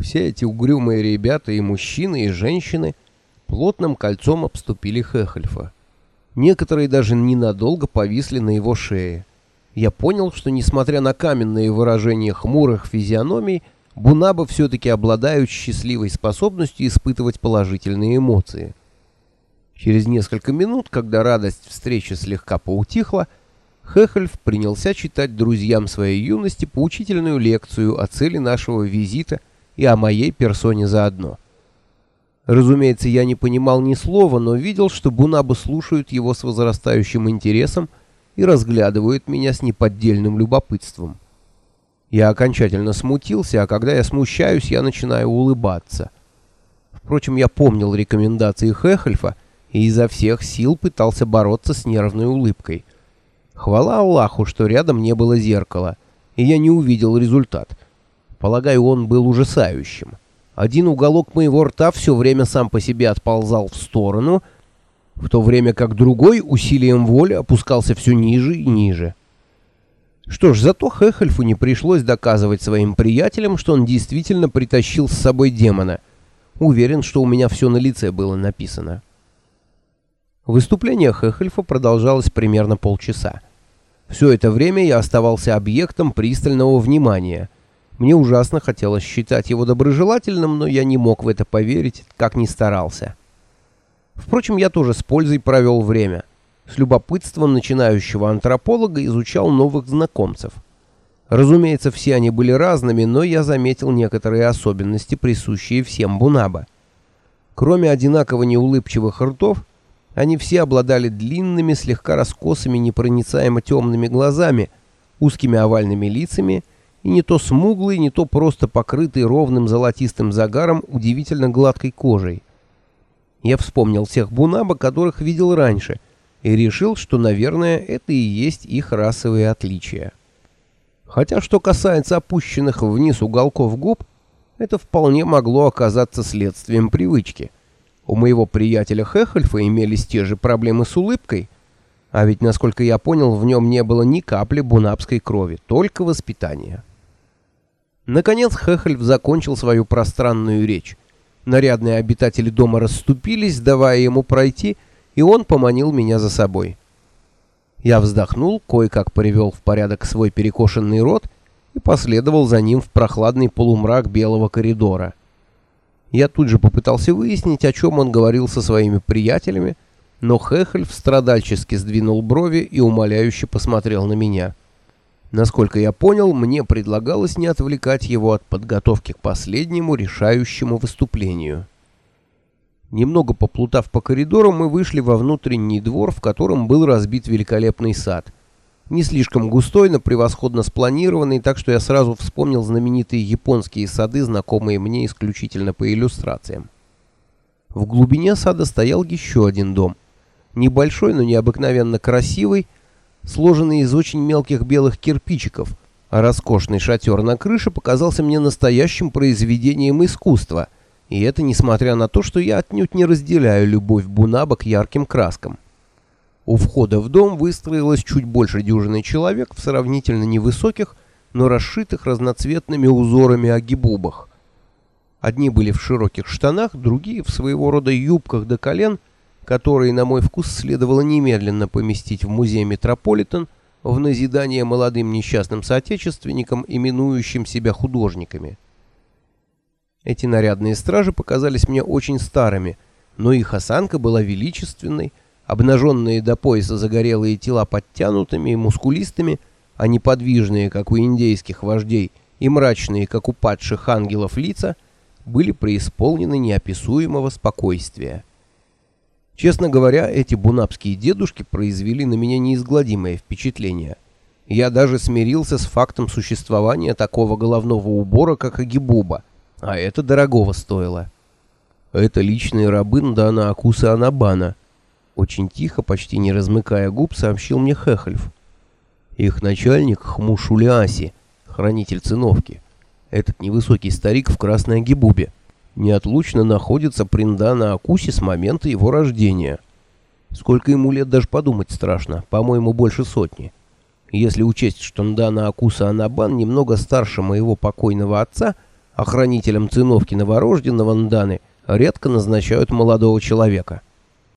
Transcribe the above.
Все эти угрюмые ребята и мужчины, и женщины плотным кольцом обступили Хехельфа. Некоторые даже ненадолго повисли на его шее. Я понял, что несмотря на каменные выражения хмурых физиономий, Бунабы все-таки обладают счастливой способностью испытывать положительные эмоции. Через несколько минут, когда радость встречи слегка поутихла, Хехельф принялся читать друзьям своей юности поучительную лекцию о цели нашего визита и о моей персоне заодно. Разумеется, я не понимал ни слова, но видел, что Бунабы слушают его с возрастающим интересом и разглядывают меня с неподдельным любопытством. Я окончательно смутился, а когда я смущаюсь, я начинаю улыбаться. Впрочем, я помнил рекомендации Хехельфа и изо всех сил пытался бороться с нервной улыбкой. Хвала Аллаху, что рядом не было зеркала, и я не увидел результат. Полагаю, он был ужасающим. Один уголок моего рта все время сам по себе отползал в сторону, в то время как другой усилием воли опускался все ниже и ниже. Что ж, зато Хехельфу не пришлось доказывать своим приятелям, что он действительно притащил с собой демона. Уверен, что у меня все на лице было написано. Выступление Хехельфа продолжалось примерно полчаса. Все это время я оставался объектом пристального внимания. Мне ужасно хотелось считать его доброжелательным, но я не мог в это поверить, как ни старался. Впрочем, я тоже с пользой провел время с любопытством начинающего антрополога изучал новых знакомцев. Разумеется, все они были разными, но я заметил некоторые особенности, присущие всем Бунаба. Кроме одинаково неулыбчивых ртов, они все обладали длинными, слегка раскосыми, непроницаемо темными глазами, узкими овальными лицами и не то смуглой, не то просто покрытой ровным золотистым загаром удивительно гладкой кожей. Я вспомнил всех Бунаба, которых видел раньше — и решил, что, наверное, это и есть их расовые отличия. Хотя, что касается опущенных вниз уголков губ, это вполне могло оказаться следствием привычки. У моего приятеля Хехельфа имелись те же проблемы с улыбкой, а ведь, насколько я понял, в нем не было ни капли бунапской крови, только воспитание. Наконец Хехельф закончил свою пространную речь. Нарядные обитатели дома расступились, давая ему пройти, и он поманил меня за собой. Я вздохнул, кое-как привел в порядок свой перекошенный рот и последовал за ним в прохладный полумрак белого коридора. Я тут же попытался выяснить, о чем он говорил со своими приятелями, но Хехельф страдальчески сдвинул брови и умоляюще посмотрел на меня. Насколько я понял, мне предлагалось не отвлекать его от подготовки к последнему решающему выступлению. Немного поплутав по коридору, мы вышли во внутренний двор, в котором был разбит великолепный сад. Не слишком густой, но превосходно спланированный, так что я сразу вспомнил знаменитые японские сады, знакомые мне исключительно по иллюстрациям. В глубине сада стоял еще один дом. Небольшой, но необыкновенно красивый, сложенный из очень мелких белых кирпичиков, а роскошный шатер на крыше показался мне настоящим произведением искусства — и это несмотря на то, что я отнюдь не разделяю любовь Бунаба к ярким краскам. У входа в дом выстроилось чуть больше дюжины человек в сравнительно невысоких, но расшитых разноцветными узорами агибубах. Одни были в широких штанах, другие в своего рода юбках до колен, которые, на мой вкус, следовало немедленно поместить в музей Метрополитен в назидание молодым несчастным соотечественникам, именующим себя художниками. Эти нарядные стражи показались мне очень старыми, но их осанка была величественной, обнаженные до пояса загорелые тела подтянутыми и мускулистыми, а неподвижные, как у индейских вождей, и мрачные, как у падших ангелов лица, были преисполнены неописуемого спокойствия. Честно говоря, эти бунапские дедушки произвели на меня неизгладимое впечатление. Я даже смирился с фактом существования такого головного убора, как Агибуба, а это дорогого стоило. Это личные рабы Ндана Акуса Анабана. Очень тихо, почти не размыкая губ, сообщил мне Хехельф. Их начальник Хмушулиаси, хранитель циновки. Этот невысокий старик в красной гибубе. Неотлучно находится при Ндана Акусе с момента его рождения. Сколько ему лет даже подумать страшно, по-моему, больше сотни. Если учесть, что Ндана Акуса Анабан немного старше моего покойного отца – Охранителем циновки новорожденного Нданы редко назначают молодого человека.